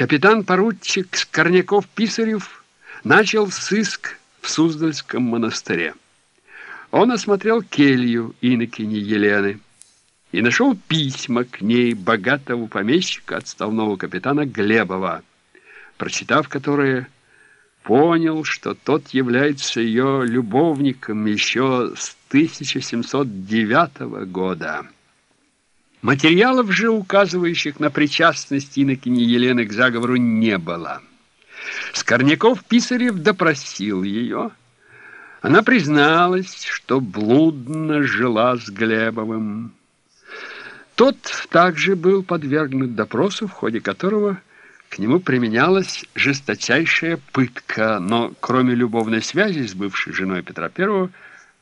Капитан-поручик Скорняков-Писарев начал сыск в Суздальском монастыре. Он осмотрел келью инокини Елены и нашел письма к ней богатого помещика, отставного капитана Глебова, прочитав которые, понял, что тот является ее любовником еще с 1709 года. Материалов же, указывающих на причастность инокини Елены к заговору, не было. Скорняков-Писарев допросил ее. Она призналась, что блудно жила с Глебовым. Тот также был подвергнут допросу, в ходе которого к нему применялась жесточайшая пытка, но кроме любовной связи с бывшей женой Петра I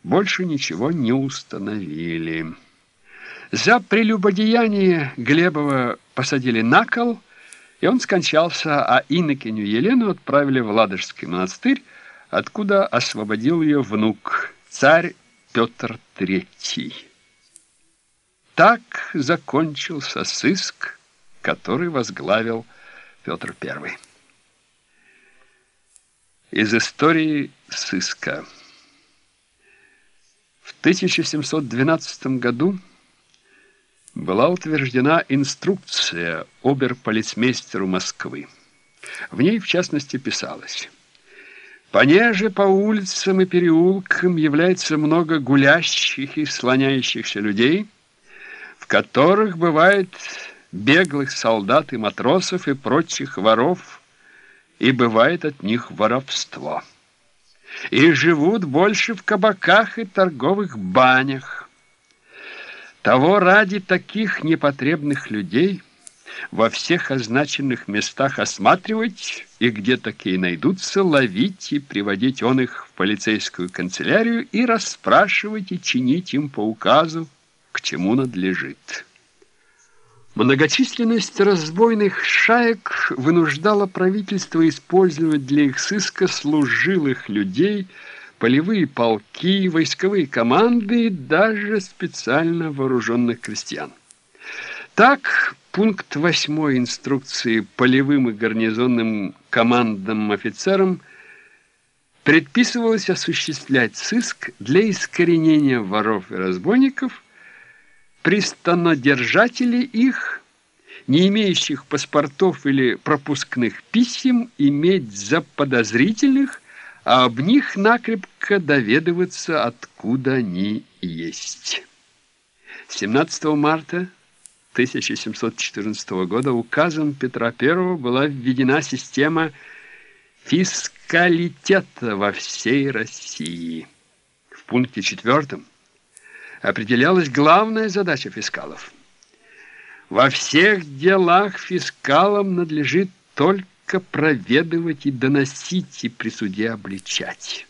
больше ничего не установили. За прелюбодеяние Глебова посадили на кол, и он скончался, а инокиню Елену отправили в Ладожский монастырь, откуда освободил ее внук, царь Петр III. Так закончился сыск, который возглавил Петр I. Из истории сыска. В 1712 году была утверждена инструкция оберполицмейстеру Москвы. В ней, в частности, писалось «Понеже по улицам и переулкам является много гулящих и слоняющихся людей, в которых бывает беглых солдат и матросов и прочих воров, и бывает от них воровство. И живут больше в кабаках и торговых банях, того ради таких непотребных людей во всех означенных местах осматривать и где такие найдутся, ловить и приводить он их в полицейскую канцелярию и расспрашивать и чинить им по указу, к чему надлежит. Многочисленность разбойных шаек вынуждала правительство использовать для их сыска служилых людей – полевые полки, войсковые команды и даже специально вооруженных крестьян. Так, пункт 8 инструкции полевым и гарнизонным командным офицерам предписывалось осуществлять сыск для искоренения воров и разбойников, пристанодержателей их, не имеющих паспортов или пропускных писем, иметь за подозрительных – а об них накрепко доведываться, откуда они есть. 17 марта 1714 года указом Петра I была введена система фискалитета во всей России. В пункте 4 определялась главная задача фискалов. Во всех делах фискалам надлежит только только проведывать и доносить, и при суде обличать.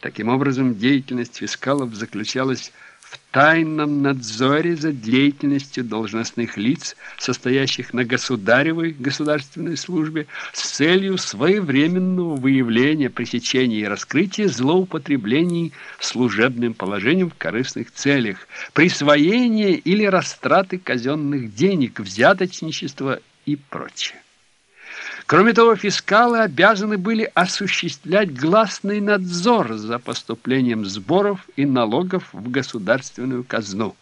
Таким образом, деятельность фискалов заключалась в тайном надзоре за деятельностью должностных лиц, состоящих на государевой государственной службе, с целью своевременного выявления, пресечения и раскрытия злоупотреблений служебным положением в корыстных целях, присвоения или растраты казенных денег, взяточничества и прочее. Кроме того, фискалы обязаны были осуществлять гласный надзор за поступлением сборов и налогов в государственную казну.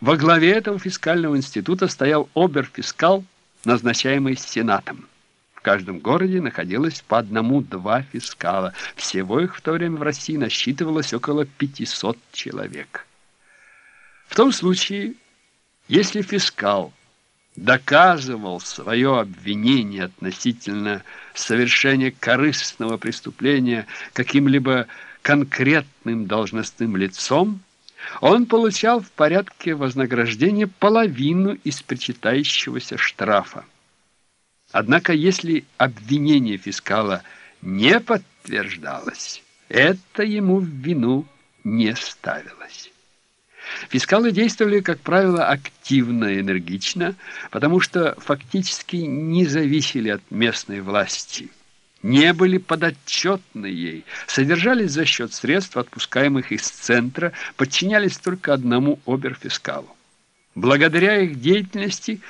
Во главе этого фискального института стоял оберфискал, назначаемый Сенатом. В каждом городе находилось по одному-два фискала. Всего их в то время в России насчитывалось около 500 человек. В том случае, если фискал – доказывал свое обвинение относительно совершения корыстного преступления каким-либо конкретным должностным лицом, он получал в порядке вознаграждения половину из причитающегося штрафа. Однако, если обвинение фискала не подтверждалось, это ему в вину не ставилось. Фискалы действовали, как правило, активно энергично, потому что фактически не зависели от местной власти, не были подотчетны ей, содержались за счет средств, отпускаемых из центра, подчинялись только одному оберфискалу. Благодаря их деятельности